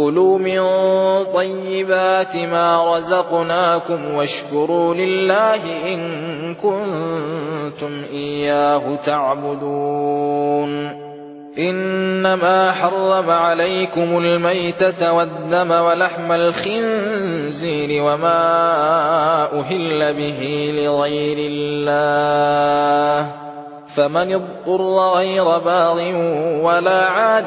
كُلُوا مِن طَيِّبَاتِ مَا رَزَقْنَاكُمْ وَاشْكُرُوا لِلَّهِ إِن كُنتُمْ إِيَّاهُ تَعْبُدُونَ. إِنَّمَا حَرَّمَ عَلَيْكُمُ الْمَيْتَةَ وَالدَّمَ وَلَحْمَ الْخِنزِيرِ وَمَا أُهِلَّ بِهِ لِغَيْرِ اللَّهِ. فَمَنِ اضْطُرَّ غَيْرَ بَاغٍ وَلَا عَادٍ